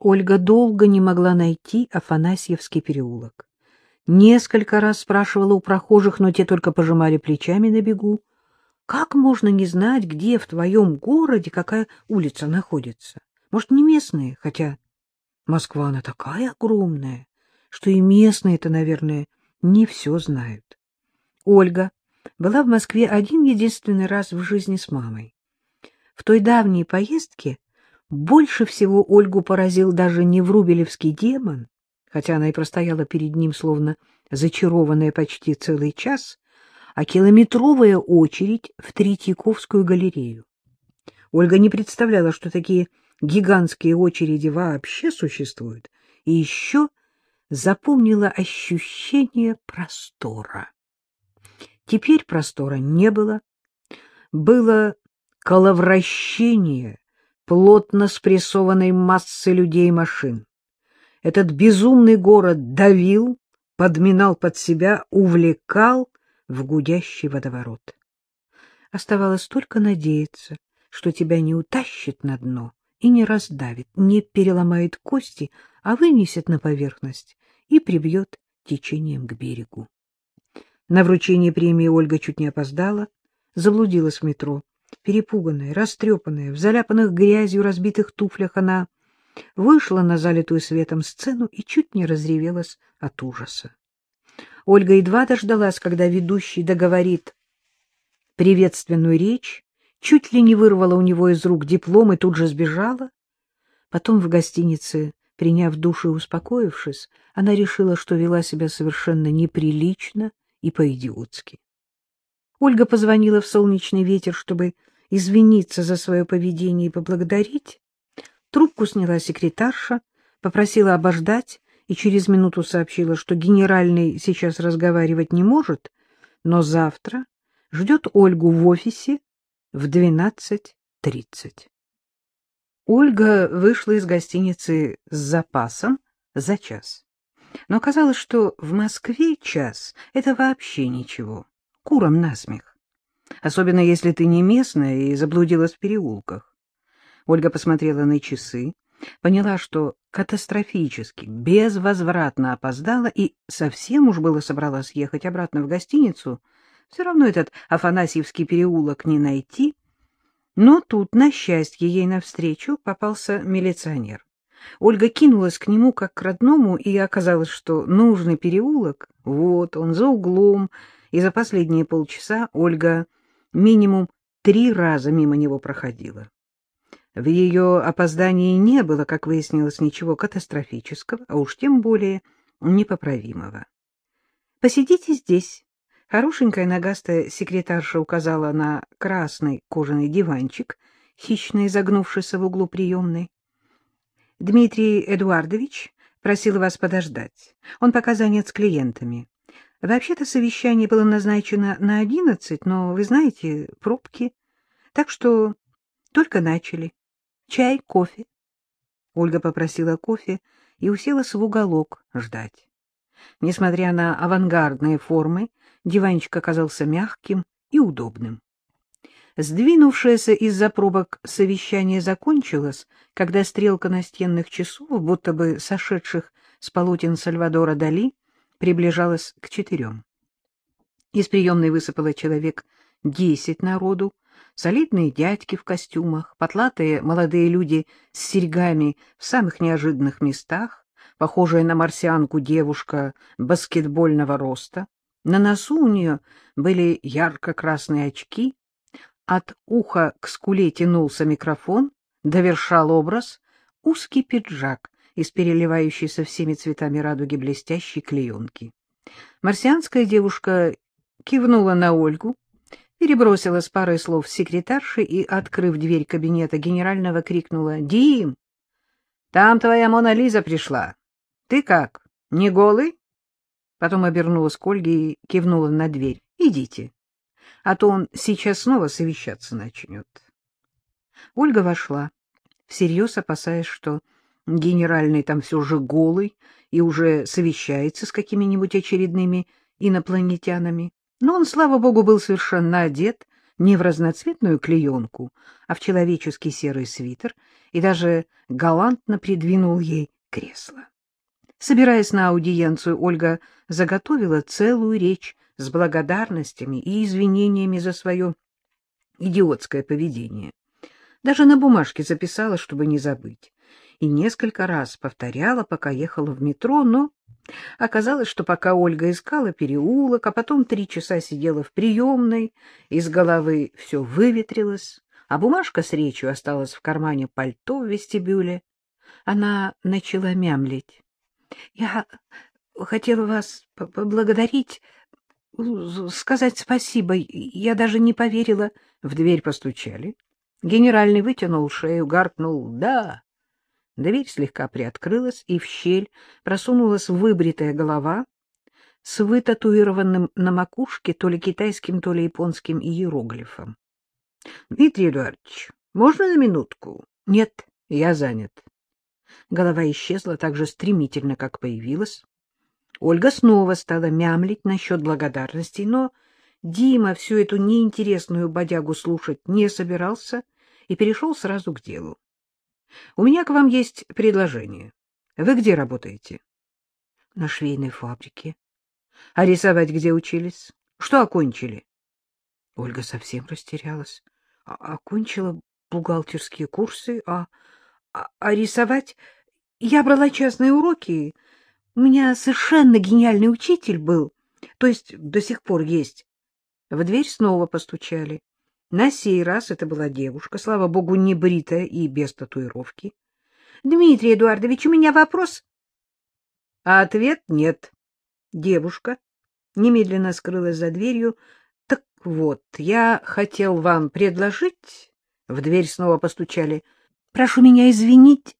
Ольга долго не могла найти Афанасьевский переулок. Несколько раз спрашивала у прохожих, но те только пожимали плечами на бегу. Как можно не знать, где в твоем городе какая улица находится? Может, не местные, хотя Москва, она такая огромная, что и местные-то, наверное, не все знают. Ольга была в Москве один единственный раз в жизни с мамой. В той давней поездке больше всего Ольгу поразил даже не врубелевский демон, хотя она и простояла перед ним, словно зачарованная почти целый час, а километровая очередь в Третьяковскую галерею. Ольга не представляла, что такие гигантские очереди вообще существуют, и еще запомнила ощущение простора. Теперь простора не было, было коловращение плотно спрессованной массы людей и машин. Этот безумный город давил, подминал под себя, увлекал в гудящий водоворот. Оставалось только надеяться, что тебя не утащит на дно и не раздавит, не переломает кости, а вынесет на поверхность и прибьет течением к берегу. На вручение премии Ольга чуть не опоздала, заблудилась в метро. Перепуганная, растрепанная, в заляпанных грязью разбитых туфлях она вышла на залитую светом сцену и чуть не разревелась от ужаса. Ольга едва дождалась, когда ведущий договорит приветственную речь, чуть ли не вырвала у него из рук диплом и тут же сбежала. Потом в гостинице, приняв душ и успокоившись, она решила, что вела себя совершенно неприлично и по-идиотски. Ольга позвонила в солнечный ветер, чтобы извиниться за свое поведение и поблагодарить. Трубку сняла секретарша, попросила обождать и через минуту сообщила, что генеральный сейчас разговаривать не может, но завтра ждет Ольгу в офисе в 12.30. Ольга вышла из гостиницы с запасом за час. Но оказалось, что в Москве час — это вообще ничего, куром насмех. Особенно если ты не местная и заблудилась в переулках. Ольга посмотрела на часы, поняла, что катастрофически, безвозвратно опоздала и совсем уж было собралась ехать обратно в гостиницу. Все равно этот Афанасьевский переулок не найти. Но тут, на счастье, ей навстречу попался милиционер. Ольга кинулась к нему как к родному, и оказалось, что нужный переулок, вот он, за углом, и за последние полчаса Ольга минимум три раза мимо него проходила. В ее опоздании не было, как выяснилось, ничего катастрофического, а уж тем более непоправимого. «Посидите здесь». Хорошенькая ногастая секретарша указала на красный кожаный диванчик, хищно изогнувшийся в углу приемной. Дмитрий Эдуардович просил вас подождать. Он пока занят с клиентами. Вообще-то совещание было назначено на одиннадцать, но, вы знаете, пробки. Так что только начали. Чай, кофе. Ольга попросила кофе и уселась в уголок ждать. Несмотря на авангардные формы, диванчик оказался мягким и удобным. Сдвинувшееся из-за пробок совещание закончилось, когда стрелка настенных часов, будто бы сошедших с полотен Сальвадора Дали, приближалась к четырем. Из приемной высыпало человек десять народу, солидные дядьки в костюмах, потлатые молодые люди с серьгами в самых неожиданных местах, похожая на марсианку девушка баскетбольного роста. На носу у нее были ярко-красные очки, от уха к скуле тянулся микрофон, довершал образ узкий пиджак из переливающейся всеми цветами радуги блестящей клеенки. Марсианская девушка кивнула на Ольгу, перебросила с парой слов секретарши и, открыв дверь кабинета генерального, крикнула «Дим, там твоя Мона Лиза пришла. Ты как, не голый?» Потом обернулась к Ольге и кивнула на дверь. «Идите» а то он сейчас снова совещаться начнет. Ольга вошла, всерьез опасаясь, что генеральный там все же голый и уже совещается с какими-нибудь очередными инопланетянами. Но он, слава богу, был совершенно одет, не в разноцветную клеенку, а в человеческий серый свитер и даже галантно придвинул ей кресло. Собираясь на аудиенцию, Ольга заготовила целую речь с благодарностями и извинениями за свое идиотское поведение. Даже на бумажке записала, чтобы не забыть. И несколько раз повторяла, пока ехала в метро, но оказалось, что пока Ольга искала переулок, а потом три часа сидела в приемной, из головы все выветрилось, а бумажка с речью осталась в кармане пальто в вестибюле, она начала мямлить. — Я хотела вас поблагодарить, сказать спасибо. Я даже не поверила. В дверь постучали. Генеральный вытянул шею, гаркнул «Да». Дверь слегка приоткрылась, и в щель просунулась выбритая голова с вытатуированным на макушке то ли китайским, то ли японским иероглифом. — Дмитрий Эдуардович, можно на минутку? — Нет, я занят. Голова исчезла так же стремительно, как появилась. Ольга снова стала мямлить насчет благодарностей, но Дима всю эту неинтересную бодягу слушать не собирался и перешел сразу к делу. — У меня к вам есть предложение. Вы где работаете? — На швейной фабрике. — А рисовать где учились? Что окончили? Ольга совсем растерялась. А — Окончила бухгалтерские курсы, а, а, а рисовать... Я брала частные уроки. У меня совершенно гениальный учитель был, то есть до сих пор есть. В дверь снова постучали. На сей раз это была девушка, слава богу, не бритая и без татуировки. — Дмитрий Эдуардович, у меня вопрос. А ответ нет. Девушка немедленно скрылась за дверью. — Так вот, я хотел вам предложить... В дверь снова постучали. — Прошу меня извинить.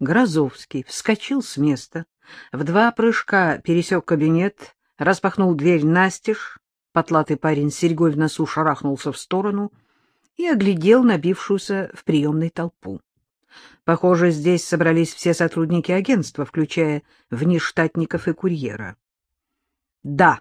Грозовский вскочил с места, в два прыжка пересек кабинет, распахнул дверь настежь, Потлатый парень с серьгой в носу шарахнулся в сторону и оглядел набившуюся в приемной толпу. Похоже, здесь собрались все сотрудники агентства, включая внештатников и курьера. — Да,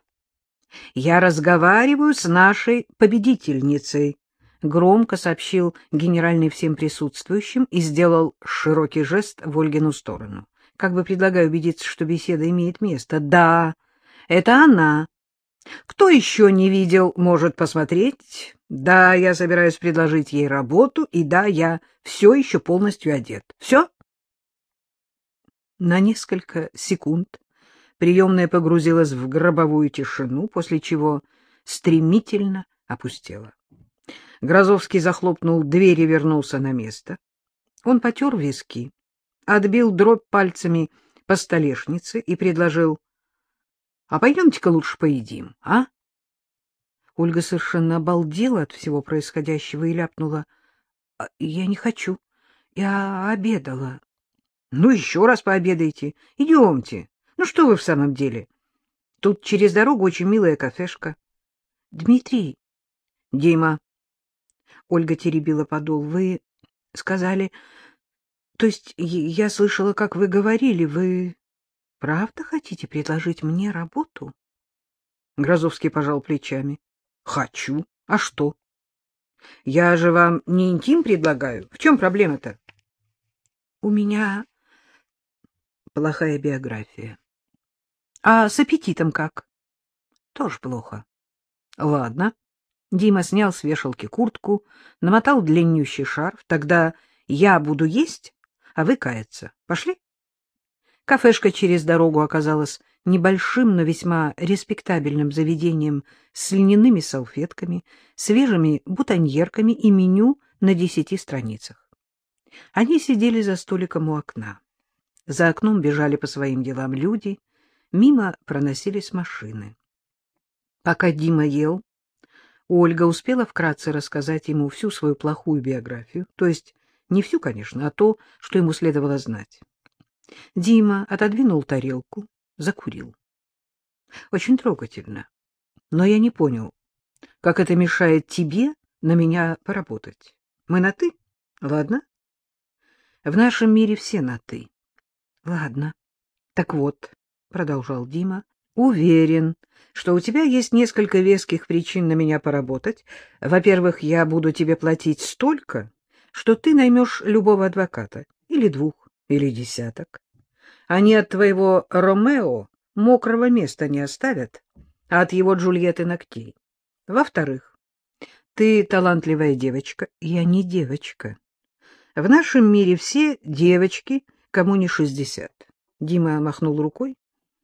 я разговариваю с нашей победительницей, — громко сообщил генеральный всем присутствующим и сделал широкий жест в Ольгину сторону. Как бы предлагая убедиться, что беседа имеет место. — Да, это она, кто еще не видел, может посмотреть. Да, я собираюсь предложить ей работу, и да, я все еще полностью одет. Все? На несколько секунд приемная погрузилась в гробовую тишину, после чего стремительно опустела. Грозовский захлопнул дверь и вернулся на место. Он потер виски, отбил дробь пальцами по столешнице и предложил а пойдемте-ка лучше поедим, а? Ольга совершенно обалдела от всего происходящего и ляпнула. «А, — Я не хочу. Я обедала. — Ну, еще раз пообедайте. Идемте. Ну, что вы в самом деле? Тут через дорогу очень милая кафешка. — Дмитрий. — Дима. Ольга теребила подол. — Вы сказали... То есть я слышала, как вы говорили, вы — Правда хотите предложить мне работу? Грозовский пожал плечами. — Хочу. А что? — Я же вам не интим предлагаю. В чем проблема-то? — У меня плохая биография. — А с аппетитом как? — Тоже плохо. — Ладно. Дима снял с вешалки куртку, намотал длиннющий шарф. Тогда я буду есть, а вы каяться. Пошли? Кафешка через дорогу оказалась небольшим, но весьма респектабельным заведением с льняными салфетками, свежими бутоньерками и меню на десяти страницах. Они сидели за столиком у окна. За окном бежали по своим делам люди, мимо проносились машины. Пока Дима ел, Ольга успела вкратце рассказать ему всю свою плохую биографию, то есть не всю, конечно, а то, что ему следовало знать. Дима отодвинул тарелку, закурил. Очень трогательно. Но я не понял, как это мешает тебе на меня поработать. Мы на «ты»? Ладно? В нашем мире все на «ты». Ладно. Так вот, — продолжал Дима, Уверен, что у тебя есть несколько веских причин на меня поработать. Во-первых, я буду тебе платить столько, что ты наймешь любого адвоката, или двух, или десяток. Они от твоего Ромео мокрого места не оставят, а от его Джульетты ногтей. Во-вторых, ты талантливая девочка, я не девочка. В нашем мире все девочки, кому не шестьдесят. Дима махнул рукой.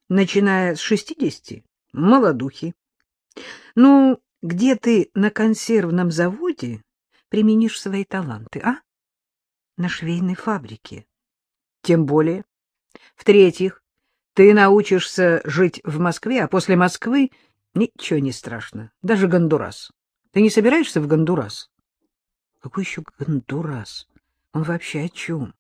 Начиная с шестидесяти — молодухи. Ну, где ты на консервном заводе применишь свои таланты, а? На швейной фабрике. Тем более. В-третьих, ты научишься жить в Москве, а после Москвы ничего не страшно, даже Гондурас. Ты не собираешься в Гондурас? Какой еще Гондурас? Он вообще о чем?